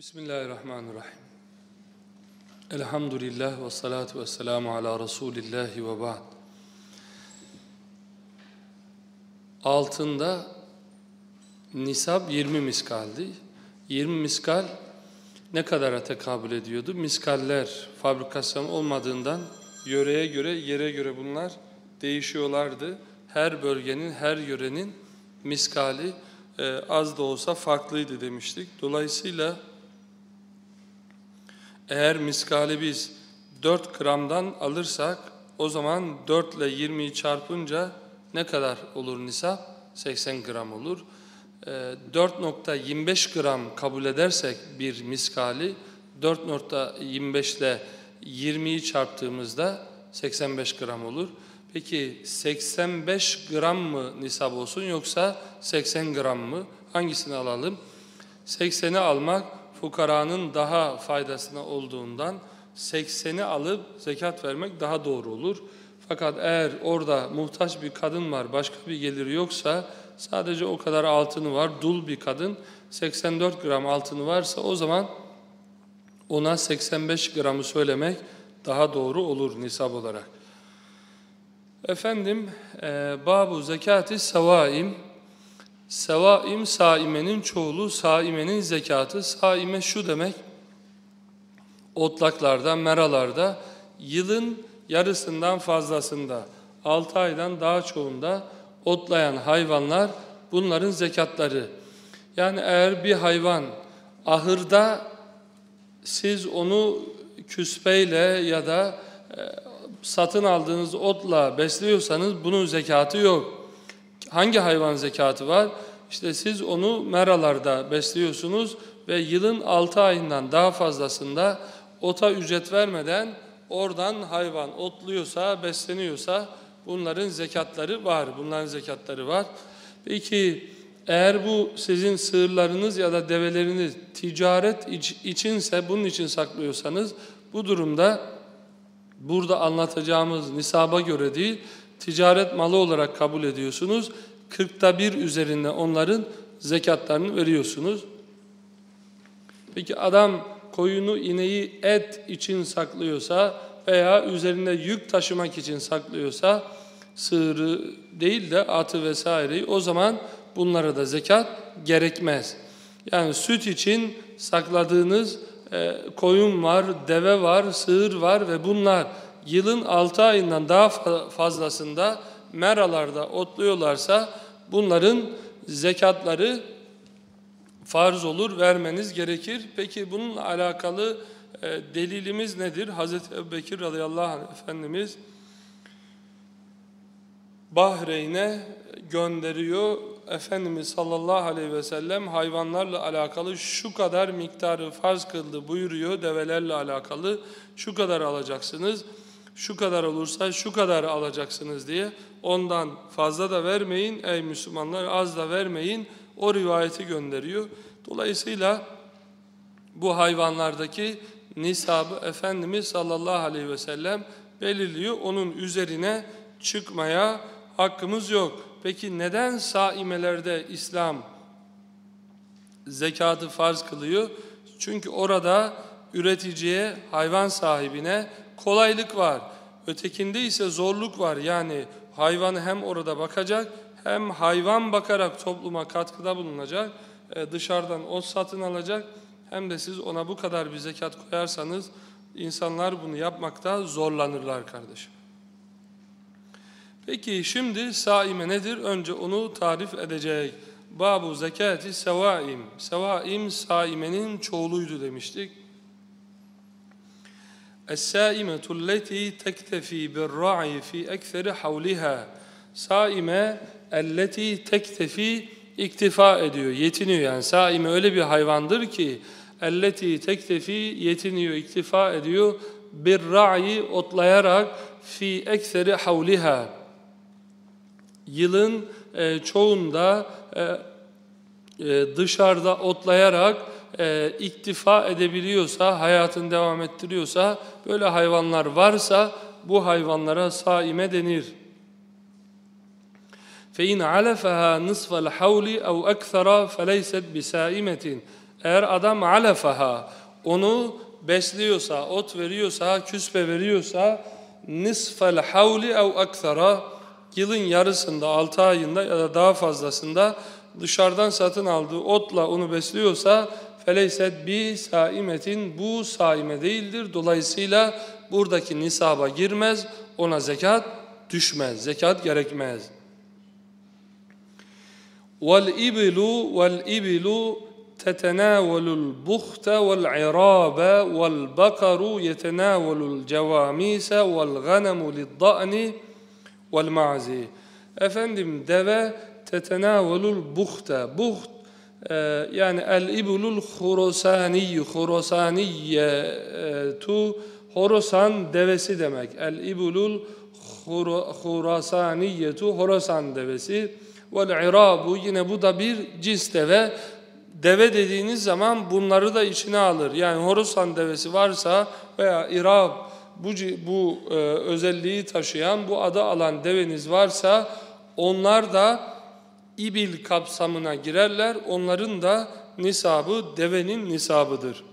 Bismillahirrahmanirrahim. Elhamdülillah ve salatu ve selamu ala Resulillahi ve ba'd. Altında nisab 20 miskaldi. 20 miskal ne kadara tekabül ediyordu? Miskaller fabrikasyon olmadığından yöreye göre, yere göre bunlar değişiyorlardı. Her bölgenin, her yörenin miskali e, az da olsa farklıydı demiştik. Dolayısıyla eğer miskali biz 4 gramdan alırsak o zaman 4 ile 20'yi çarpınca ne kadar olur nisap? 80 gram olur. 4.25 e, gram kabul edersek bir miskali 4.25 ile 20'yi çarptığımızda 85 gram olur. Peki 85 gram mı nisap olsun yoksa 80 gram mı? Hangisini alalım? 80'i almak fukaranın daha faydasına olduğundan 80'i alıp zekat vermek daha doğru olur. Fakat eğer orada muhtaç bir kadın var, başka bir gelir yoksa sadece o kadar altını var, dul bir kadın 84 gram altını varsa o zaman ona 85 gramı söylemek daha doğru olur nisab olarak. Efendim, e, babu zekati sevaim Sevaim saimenin çoğulu, saimenin zekatı. Saime şu demek, otlaklarda, meralarda yılın yarısından fazlasında, 6 aydan daha çoğunda otlayan hayvanlar bunların zekatları. Yani eğer bir hayvan ahırda siz onu küspeyle ya da e, satın aldığınız otla besliyorsanız bunun zekatı yok. Hangi hayvan zekatı var? İşte siz onu meralarda besliyorsunuz ve yılın 6 ayından daha fazlasında ota ücret vermeden oradan hayvan otluyorsa, besleniyorsa bunların zekatları var. Bunların zekatları var. Peki eğer bu sizin sığırlarınız ya da develeriniz ticaret içinse bunun için saklıyorsanız bu durumda burada anlatacağımız nisaba göre değil ticaret malı olarak kabul ediyorsunuz. Kırkta bir üzerinde onların zekatlarını veriyorsunuz. Peki adam koyunu, ineği et için saklıyorsa veya üzerinde yük taşımak için saklıyorsa sığırı değil de atı vesaireyi o zaman bunlara da zekat gerekmez. Yani süt için sakladığınız e, koyun var, deve var, sığır var ve bunlar yılın 6 ayından daha fazlasında meralarda otluyorlarsa bunların zekatları farz olur, vermeniz gerekir. Peki bununla alakalı e, delilimiz nedir? Hazreti Ebubekir radıyallahu anh Efendimiz Bahreyn'e gönderiyor. Efendimiz sallallahu aleyhi ve sellem hayvanlarla alakalı şu kadar miktarı farz kıldı buyuruyor. Develerle alakalı şu kadar alacaksınız şu kadar olursa şu kadar alacaksınız diye ondan fazla da vermeyin ey Müslümanlar az da vermeyin o rivayeti gönderiyor. Dolayısıyla bu hayvanlardaki nisabı Efendimiz sallallahu aleyhi ve sellem belirliyor. Onun üzerine çıkmaya hakkımız yok. Peki neden saimelerde İslam zekatı farz kılıyor? Çünkü orada üreticiye, hayvan sahibine kolaylık var. Ötekinde ise zorluk var. Yani hayvanı hem orada bakacak hem hayvan bakarak topluma katkıda bulunacak. E, dışarıdan o satın alacak. Hem de siz ona bu kadar bir zekat koyarsanız insanlar bunu yapmakta zorlanırlar kardeşim. Peki şimdi saime nedir? Önce onu tarif edecek. Babu zekati sevaim. Sevaim saimenin çoğuluydu demiştik. Es-sâime tulleti tektefi bir-ra'i fi ekferi havliha. Saime elleti tektefi iktifa ediyor, yetiniyor. Yani saime öyle bir hayvandır ki elleti tektefi yetiniyor, iktifa ediyor. Bir-ra'i otlayarak fi ekferi havliha. Yılın e, çoğunda e, e, dışarıda otlayarak e, iktifa edebiliyorsa, hayatını devam ettiriyorsa, böyle hayvanlar varsa bu hayvanlara saime denir. فَاِنْ عَلَفَهَا نِصْفَ الْحَوْلِ اَوْ اَكْثَرَ فَلَيْسَتْ بِسَائِمَةٍ Eğer adam alefaha onu besliyorsa, ot veriyorsa, küspe veriyorsa nisfel havli ev akthara yılın yarısında, 6 ayında ya da daha fazlasında dışarıdan satın aldığı otla onu besliyorsa feleyset bi saimetin bu saime değildir. Dolayısıyla buradaki nisaba girmez, ona zekat düşmez, zekat gerekmez. وَالْإِبِلُ وَالْإِبِلُ تتناول البخت والعراب والبقر يتناول الجواميس والغنم للضأن والمعز Efendim deve tetenavelul buhta. Buht e, yani el ibulul hurosani hurosaniyetu horosan devesi demek. El ibulul hurasaniyetu horosan devesi. Vel irabu yine bu da bir cins deve. Deve dediğiniz zaman bunları da içine alır. Yani Horusan devesi varsa veya İrab bu, bu e, özelliği taşıyan, bu adı alan deveniz varsa onlar da ibil kapsamına girerler. Onların da nisabı devenin nisabıdır.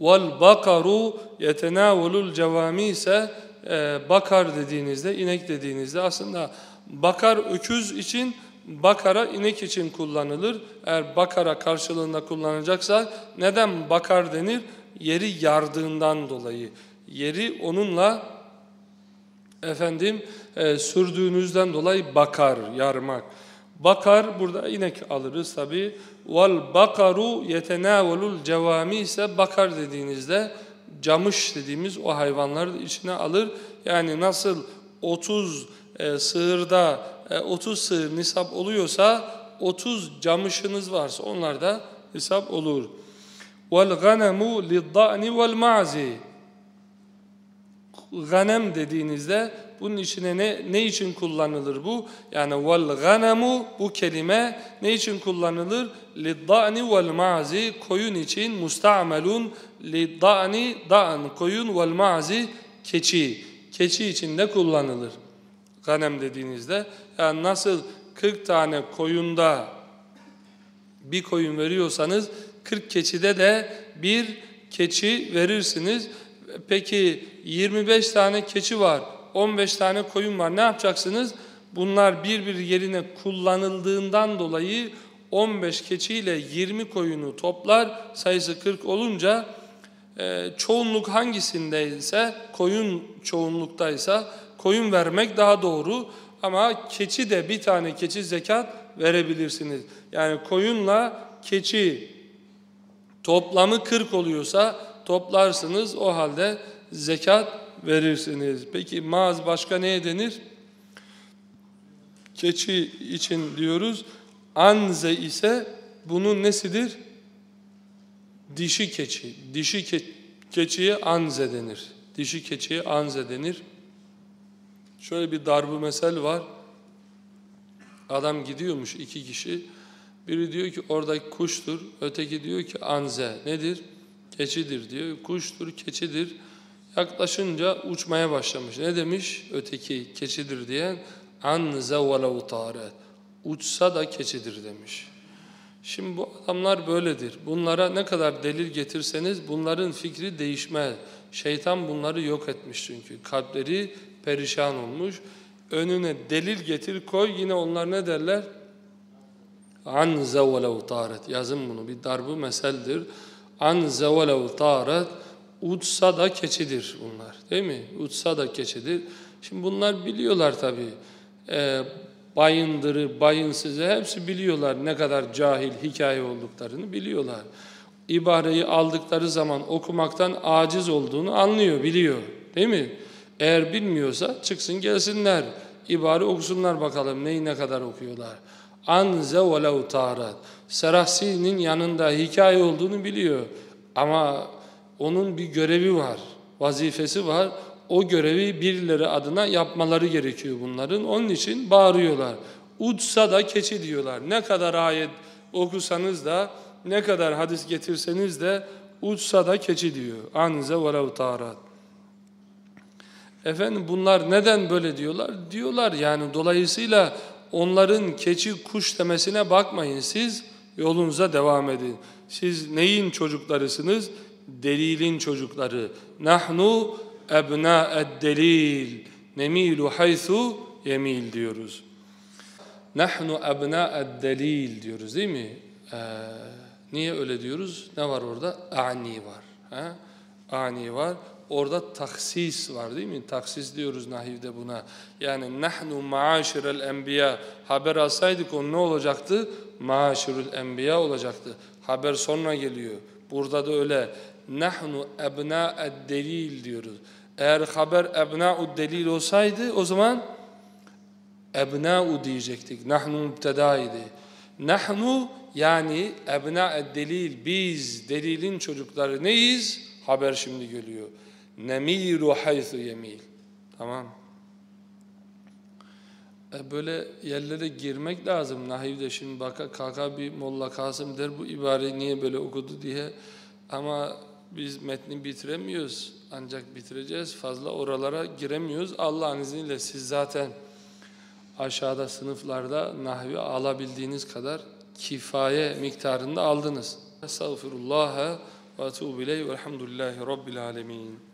Vel bakaru yetenavulul cevami ise e, bakar dediğinizde, inek dediğinizde aslında bakar öküz için bakara inek için kullanılır. Eğer bakara karşılığında kullanacaksa neden bakar denir? Yeri yardığından dolayı. Yeri onunla efendim e, sürdüğünüzden dolayı bakar, yarmak. Bakar burada inek alırız tabi. Vel bakaru yetenavelul cevami ise bakar dediğinizde camış dediğimiz o hayvanları içine alır. Yani nasıl 30 e, sığırda e, 30 sığır nisap oluyorsa 30 camışınız varsa onlar da nisap olur. Vel ganemu lidda'ni vel ma'zi. Ganem dediğinizde bunun içine ne, ne için kullanılır bu? Yani vel ganemu bu kelime ne için kullanılır? Lidda'ni vel ma'zi koyun için musta'melun lidda'ni da'an koyun vel ma'zi keçi. Keçi için de kullanılır. Ganem dediğinizde yani nasıl 40 tane koyunda bir koyun veriyorsanız 40 keçide de bir keçi verirsiniz. Peki 25 tane keçi var, 15 tane koyun var. Ne yapacaksınız? Bunlar bir bir yerine kullanıldığından dolayı 15 keçiyle 20 koyunu toplar. Sayısı 40 olunca e, çoğunluk hangisindeyse, koyun çoğunluktaysa koyun vermek daha doğru. Ama keçi de bir tane keçi zekat verebilirsiniz. Yani koyunla keçi toplamı 40 oluyorsa toplarsınız o halde zekat verirsiniz. Peki maz başka neye denir? Keçi için diyoruz. Anze ise bunun nesidir? Dişi keçi. Dişi ke keçiye anze denir. Dişi keçiye anze denir. Şöyle bir darbu mesel var. Adam gidiyormuş iki kişi. Biri diyor ki oradaki kuştur. Öteki diyor ki anze. Nedir? Keçidir diyor. Kuştur, keçidir. Yaklaşınca uçmaya başlamış. Ne demiş? Öteki keçidir diyen anze velev taret. Uçsa da keçidir demiş. Şimdi bu adamlar böyledir. Bunlara ne kadar delil getirseniz bunların fikri değişmez. Şeytan bunları yok etmiş çünkü. Kalpleri perişan olmuş. Önüne delil getir koy yine onlar ne derler? An zevelev taret. Yazın bunu bir darbı meseldir. An zevelev taret. Utsa da keçidir bunlar. Değil mi? Utsa da keçidir. Şimdi bunlar biliyorlar tabii. Ee, bayındırı, bayınsızı hepsi biliyorlar ne kadar cahil hikaye olduklarını biliyorlar. İbareyi aldıkları zaman okumaktan aciz olduğunu anlıyor, biliyor. Değil mi? Eğer bilmiyorsa çıksın gelsinler. İbare okusunlar bakalım neyi ne kadar okuyorlar. Anze velev tarat. Serahsi'nin yanında hikaye olduğunu biliyor. Ama onun bir görevi var, vazifesi var. O görevi birileri adına yapmaları gerekiyor bunların. Onun için bağırıyorlar. Utsa da keçi diyorlar. Ne kadar ayet okusanız da, ne kadar hadis getirseniz de utsa da keçi diyor. Anze velev tarat. Efendim bunlar neden böyle diyorlar? Diyorlar yani dolayısıyla onların keçi kuş demesine bakmayın siz yolunuza devam edin. Siz neyin çocuklarısınız? Delilin çocukları. Nahnu ebna'ed delil. Nemilu haythu yemil diyoruz. Nahnu ebna'ed delil diyoruz değil mi? Ee, niye öyle diyoruz? Ne var orada? Ani var. Ha? Ani var. Orada taksis var değil mi? Taksis diyoruz nahivde buna. Yani nahnu maaşirel enbiya. Haber alsaydık o ne olacaktı? Maaşirul enbiya olacaktı. Haber sonra geliyor. Burada da öyle. Nahnu ebna'ed delil diyoruz. Eğer haber ebna'ud delil olsaydı o zaman ebna'u diyecektik. Nahnu mübtedaydı. Nahnu yani ebna'ed delil biz delilin çocukları neyiz? Haber şimdi geliyor. Nemiru haythu yemil. Tamam. E böyle yerlere girmek lazım. Nahivde şimdi baka kaka bir Molla Kasım der bu ibareyi niye böyle okudu diye. Ama biz metni bitiremiyoruz. Ancak bitireceğiz. Fazla oralara giremiyoruz. Allah'ın izniyle siz zaten aşağıda sınıflarda nahvi alabildiğiniz kadar kifaye miktarında aldınız. Estağfirullah ve etûbü ileyh velhamdülillahi rabbil alemin.